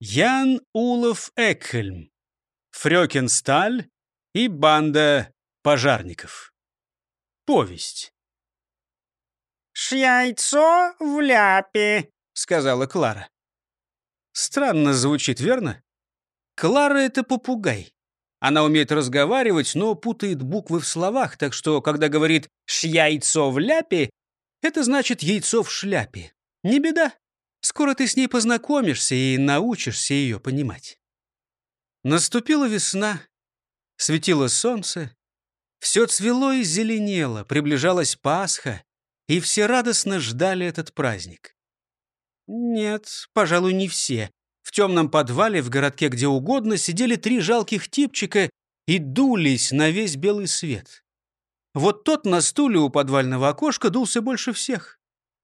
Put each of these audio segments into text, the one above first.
Ян Улов Экхельм, Фрёкенсталь и банда пожарников. Повесть. «Шьяйцо в ляпе», — сказала Клара. Странно звучит, верно? Клара — это попугай. Она умеет разговаривать, но путает буквы в словах, так что, когда говорит «шьяйцо в ляпе», это значит «яйцо в шляпе». Не беда. Скоро ты с ней познакомишься и научишься ее понимать. Наступила весна, светило солнце, все цвело и зеленело, приближалась Пасха, и все радостно ждали этот праздник. Нет, пожалуй, не все. В темном подвале, в городке где угодно, сидели три жалких типчика и дулись на весь белый свет. Вот тот на стуле у подвального окошка дулся больше всех.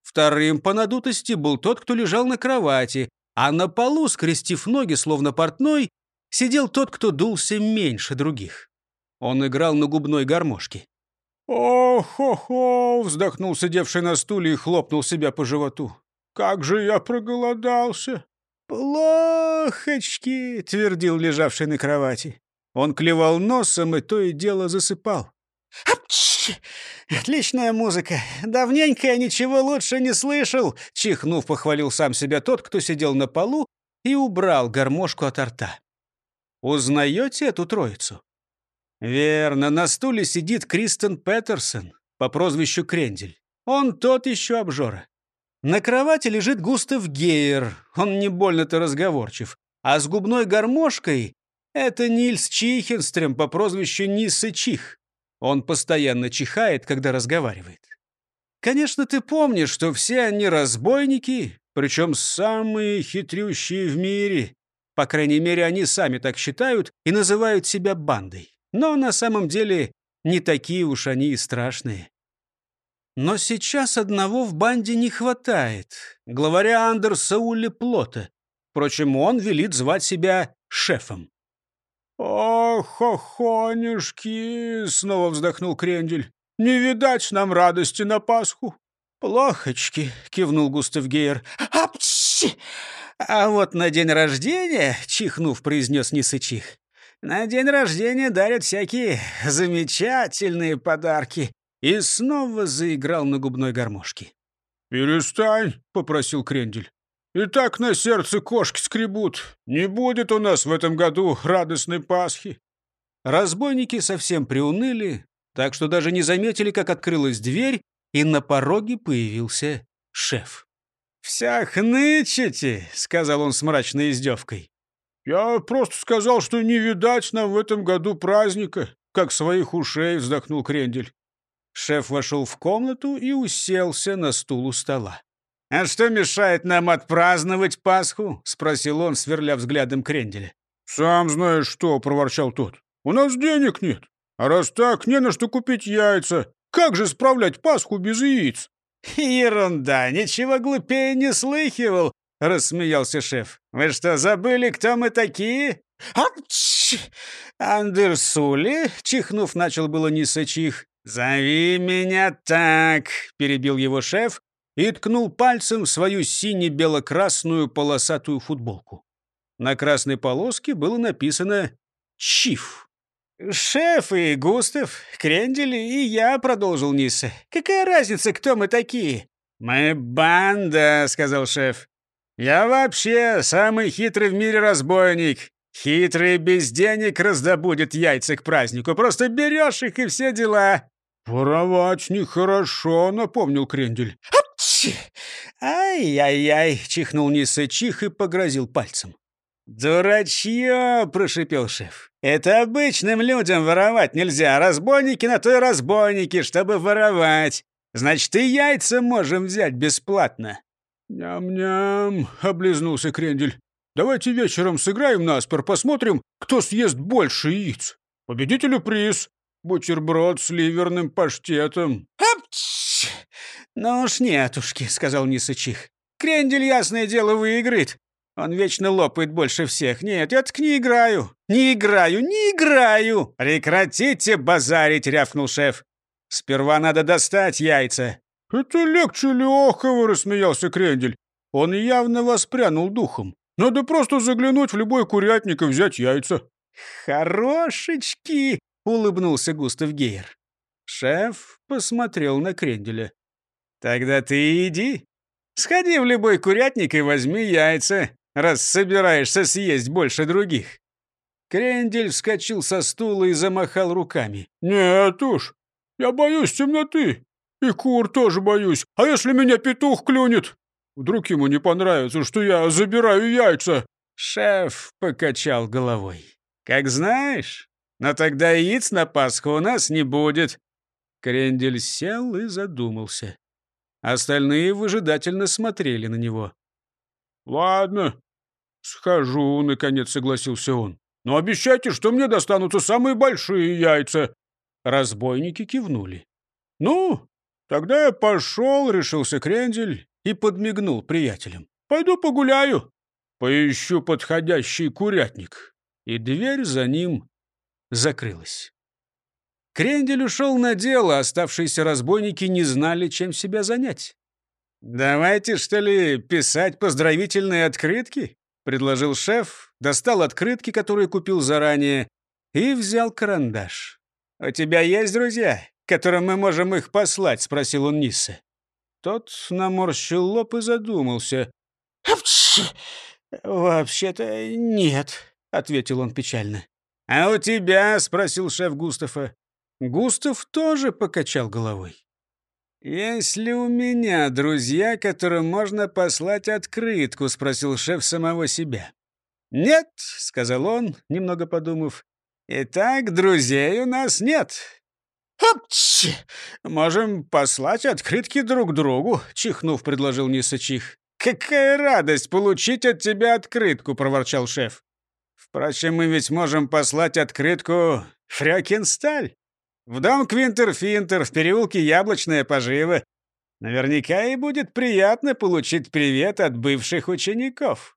Вторым по надутости был тот, кто лежал на кровати, а на полу, скрестив ноги, словно портной, сидел тот, кто дулся меньше других. Он играл на губной гармошке. «О-хо-хо!» — вздохнул сидевший на стуле и хлопнул себя по животу. «Как же я проголодался!» «Плохочки!» — твердил лежавший на кровати. Он клевал носом и то и дело засыпал. «Апчхи! Отличная музыка! Давненько я ничего лучше не слышал!» Чихнув, похвалил сам себя тот, кто сидел на полу и убрал гармошку от рта. «Узнаете эту троицу?» «Верно, на стуле сидит Кристен Петерсон по прозвищу Крендель. Он тот еще обжора. На кровати лежит Густав Гейер, он не больно-то разговорчив. А с губной гармошкой — это Нильс Чихенстрем по прозвищу Нисса Чих. Он постоянно чихает, когда разговаривает. Конечно, ты помнишь, что все они разбойники, причем самые хитрющие в мире. По крайней мере, они сами так считают и называют себя бандой. Но на самом деле не такие уж они и страшные. Но сейчас одного в банде не хватает. Главаря Андерса Улли Плота. Впрочем, он велит звать себя шефом. «Ох, охонюшки!» — снова вздохнул Крендель. «Не видать нам радости на Пасху!» «Плохочки!» — кивнул Густав Гейер. «Апчи! А вот на день рождения, — чихнув, произнес Нисычих, — на день рождения дарят всякие замечательные подарки!» И снова заиграл на губной гармошке. «Перестань!» — попросил Крендель. И так на сердце кошки скребут. Не будет у нас в этом году радостной Пасхи. Разбойники совсем приуныли, так что даже не заметили, как открылась дверь, и на пороге появился шеф. «Вся хнычете», — сказал он с мрачной издевкой. «Я просто сказал, что не видать нам в этом году праздника», как своих ушей вздохнул Крендель. Шеф вошел в комнату и уселся на стул у стола. «А что мешает нам отпраздновать Пасху?» — спросил он, сверля взглядом Кренделя. «Сам знаешь что», — проворчал тот. «У нас денег нет. А раз так, не на что купить яйца. Как же справлять Пасху без яиц?» «Ерунда, ничего глупее не слыхивал», — рассмеялся шеф. «Вы что, забыли, кто мы такие?» «Апчхи! Андерсули?» — чихнув, начал было Нисачих. «Зови меня так», — перебил его шеф и ткнул пальцем в свою сине-бело-красную полосатую футболку. На красной полоске было написано «Чиф». «Шеф и Густав, Крендель и я», — продолжил Ниса. «Какая разница, кто мы такие?» «Мы банда», — сказал шеф. «Я вообще самый хитрый в мире разбойник. Хитрый без денег раздобудет яйца к празднику. Просто берешь их и все дела». «Воровать нехорошо», — напомнил Крендель. «Ай-яй-яй!» — чихнул Ниса чих и погрозил пальцем. «Дурачье!» — прошипел шеф. «Это обычным людям воровать нельзя. Разбойники на то разбойники, чтобы воровать. Значит, и яйца можем взять бесплатно». «Ням-ням!» — облизнулся Крендель. «Давайте вечером сыграем на спор, посмотрим, кто съест больше яиц. Победителю приз. Бутерброд с ливерным паштетом». «Ну уж нетушки», — сказал Нисычих. «Крендель, ясное дело, выиграет. Он вечно лопает больше всех. Нет, я так не играю. Не играю, не играю!» «Прекратите базарить!» — рявкнул шеф. «Сперва надо достать яйца». «Это легче легкого!» — рассмеялся Крендель. Он явно воспрянул духом. Надо просто заглянуть в любой курятник и взять яйца». «Хорошечки!» — улыбнулся Густав Гейер. Шеф посмотрел на Кренделя. «Тогда ты иди. Сходи в любой курятник и возьми яйца, раз собираешься съесть больше других». Крендель вскочил со стула и замахал руками. «Нет уж, я боюсь темноты. И кур тоже боюсь. А если меня петух клюнет? Вдруг ему не понравится, что я забираю яйца?» Шеф покачал головой. «Как знаешь, но тогда яиц на Пасху у нас не будет». Крендель сел и задумался. Остальные выжидательно смотрели на него. «Ладно, схожу», — наконец согласился он. «Но обещайте, что мне достанутся самые большие яйца». Разбойники кивнули. «Ну, тогда я пошел», — решился Крендель и подмигнул приятелям. «Пойду погуляю, поищу подходящий курятник». И дверь за ним закрылась. Крендель ушел на дело, оставшиеся разбойники не знали, чем себя занять. «Давайте, что ли, писать поздравительные открытки?» — предложил шеф, достал открытки, которые купил заранее, и взял карандаш. «У тебя есть друзья, которым мы можем их послать?» — спросил он Нисса. Тот наморщил лоб и задумался. «Вообще-то нет», — ответил он печально. «А у тебя?» — спросил шеф Густава. Густав тоже покачал головой. «Есть ли у меня друзья, которым можно послать открытку?» — спросил шеф самого себя. «Нет», — сказал он, немного подумав. «Итак, друзей у нас нет. «Апчи! Можем послать открытки друг другу», — чихнув, предложил Нисачих. «Какая радость получить от тебя открытку!» — проворчал шеф. «Впрочем, мы ведь можем послать открытку Фрякенсталь. В дом Квинтер-Финтер, в переулке Яблочная пожива. Наверняка и будет приятно получить привет от бывших учеников».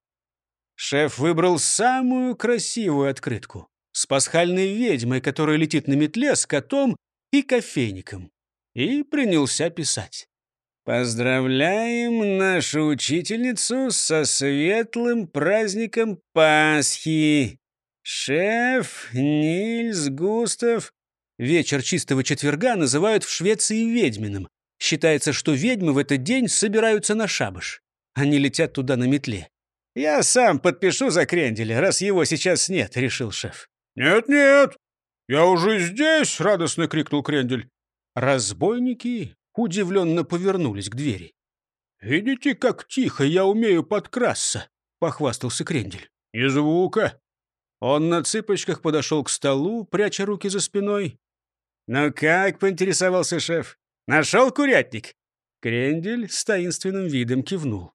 Шеф выбрал самую красивую открытку с пасхальной ведьмой, которая летит на метле с котом и кофейником, и принялся писать. «Поздравляем нашу учительницу со светлым праздником Пасхи! Шеф Нильс Густав...» Вечер чистого четверга называют в Швеции ведьминым. Считается, что ведьмы в этот день собираются на шабаш. Они летят туда на метле. «Я сам подпишу за Кренделя, раз его сейчас нет», — решил шеф. «Нет-нет, «Я уже здесь!» — радостно крикнул Крендель. Разбойники удивленно повернулись к двери. «Видите, как тихо я умею подкрасться?» — похвастался Крендель. «И звука!» Он на цыпочках подошел к столу, пряча руки за спиной. «Ну как?» — поинтересовался шеф. «Нашел курятник?» Крендель с таинственным видом кивнул.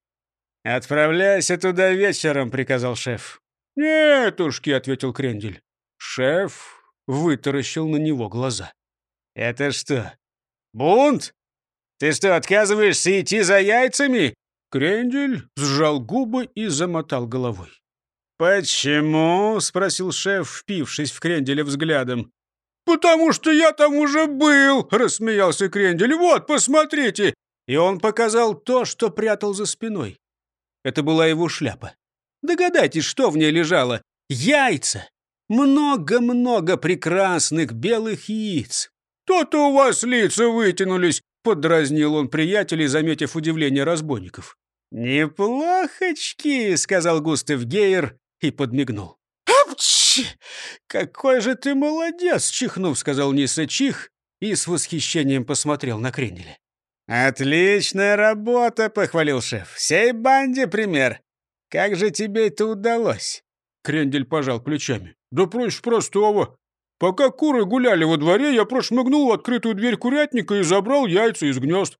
«Отправляйся туда вечером», — приказал шеф. «Нетушки», — ответил Крендель. Шеф вытаращил на него глаза. «Это что, бунт? Ты что, отказываешься идти за яйцами?» Крендель сжал губы и замотал головой. «Почему?» — спросил шеф, впившись в Кренделя взглядом. «Потому что я там уже был!» — рассмеялся Крендель. «Вот, посмотрите!» И он показал то, что прятал за спиной. Это была его шляпа. Догадайтесь, что в ней лежало. Яйца! Много-много прекрасных белых яиц. «То-то у вас лица вытянулись!» — подразнил он приятелей, заметив удивление разбойников. «Неплохочки!» — сказал Густав Гейер и подмигнул. «Апчи! Какой же ты молодец!» — чихнув, сказал Ниса Чих и с восхищением посмотрел на Кренеля. «Отличная работа!» — похвалил шеф. «Всей банде пример. Как же тебе это удалось?» Крендель пожал плечами. «Да проще простого. Пока куры гуляли во дворе, я прошмыгнул в открытую дверь курятника и забрал яйца из гнезд.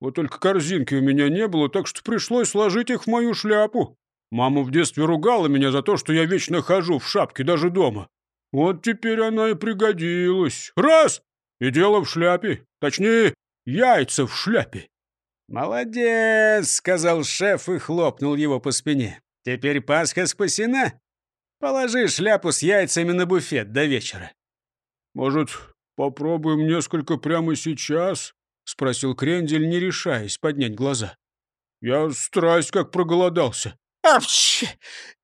Вот только корзинки у меня не было, так что пришлось сложить их в мою шляпу. Мама в детстве ругала меня за то, что я вечно хожу в шапке даже дома. Вот теперь она и пригодилась. Раз! И дело в шляпе. Точнее, яйца в шляпе. «Молодец!» — сказал шеф и хлопнул его по спине. «Теперь Пасха спасена. Положи шляпу с яйцами на буфет до вечера». «Может, попробуем несколько прямо сейчас?» — спросил Крендель, не решаясь поднять глаза. «Я страсть как проголодался». Апч!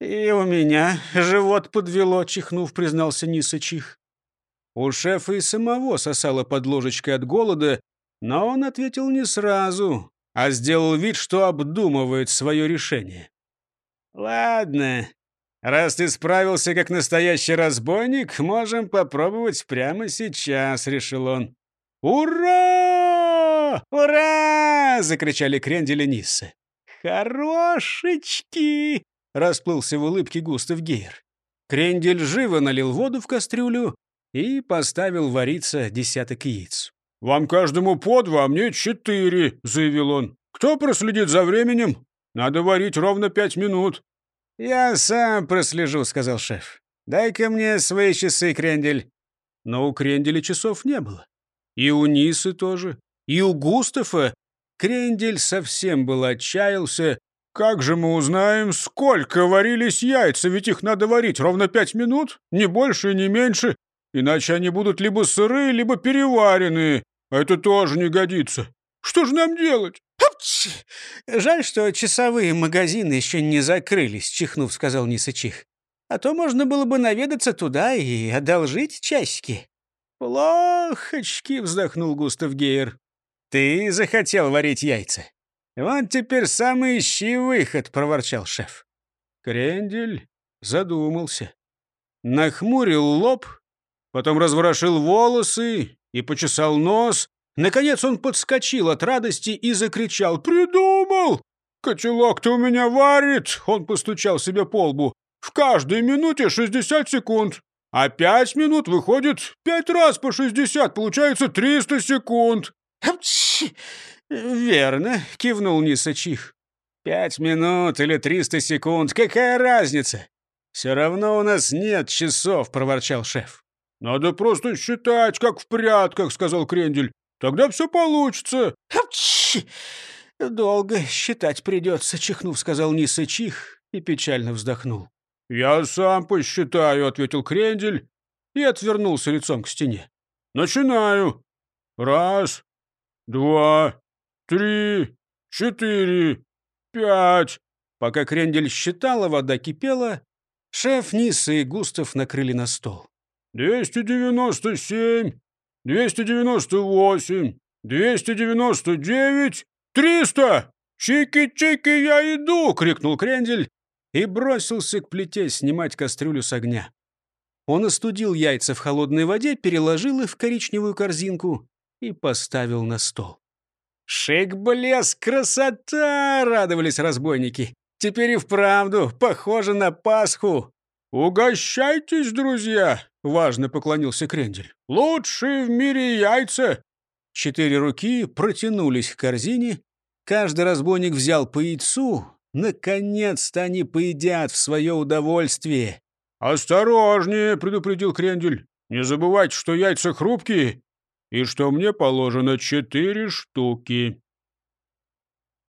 И у меня живот подвело, чихнув, признался Нисычих. У шефа и самого сосало под ложечкой от голода, но он ответил не сразу, а сделал вид, что обдумывает свое решение. «Ладно, раз ты справился как настоящий разбойник, можем попробовать прямо сейчас», — решил он. «Ура! Ура!» — закричали крендели Ниссы. «Хорошечки!» — расплылся в улыбке Густав Гейер. Крендель живо налил воду в кастрюлю и поставил вариться десяток яиц. «Вам каждому по два, а мне четыре», — заявил он. «Кто проследит за временем? Надо варить ровно пять минут». «Я сам прослежу», — сказал шеф. «Дай-ка мне свои часы, Крендель». Но у Кренделя часов не было. И у Нисы тоже, и у Густава. Крендель совсем был отчаялся. «Как же мы узнаем, сколько варились яйца? Ведь их надо варить ровно пять минут, не больше не меньше, иначе они будут либо сырые, либо переваренные. А это тоже не годится. Что же нам делать? Апчи! Жаль, что часовые магазины еще не закрылись, чихнув, сказал Нисычих. А то можно было бы наведаться туда и одолжить часики. Плохочки, вздохнул Густав Гейер. Ты захотел варить яйца. Вот теперь самый ищи выход, проворчал шеф. Крендель задумался. Нахмурил лоб, потом разворошил волосы и почесал нос. Наконец он подскочил от радости и закричал «Придумал! Котелок-то у меня варит!» Он постучал себе по лбу. «В каждой минуте 60 секунд, а пять минут выходит пять раз по 60, получается 300 секунд!» «Верно», — кивнул Нисачих. «Пять минут или триста секунд, какая разница? Все равно у нас нет часов», — проворчал шеф. «Надо просто считать, как в прятках», — сказал Крендель. «Тогда все получится». Апчи! «Долго считать придется», — чихнув, сказал Ниса Чих и печально вздохнул. «Я сам посчитаю», — ответил Крендель и отвернулся лицом к стене. «Начинаю. Раз, два, три, четыре, пять». Пока Крендель считал, а вода кипела, шеф Ниса и Густав накрыли на стол. «Двести девяносто семь, двести девяносто восемь, двести девяносто девять, триста! Чики-чики, я иду!» — крикнул Крендель и бросился к плите снимать кастрюлю с огня. Он остудил яйца в холодной воде, переложил их в коричневую корзинку и поставил на стол. «Шик, блеск, красота!» — радовались разбойники. «Теперь и вправду похоже на Пасху!» «Угощайтесь, друзья!» — важно поклонился Крендель. «Лучшие в мире яйца!» Четыре руки протянулись к корзине. Каждый разбойник взял по яйцу. Наконец-то они поедят в свое удовольствие. «Осторожнее!» — предупредил Крендель. «Не забывайте, что яйца хрупкие и что мне положено четыре штуки».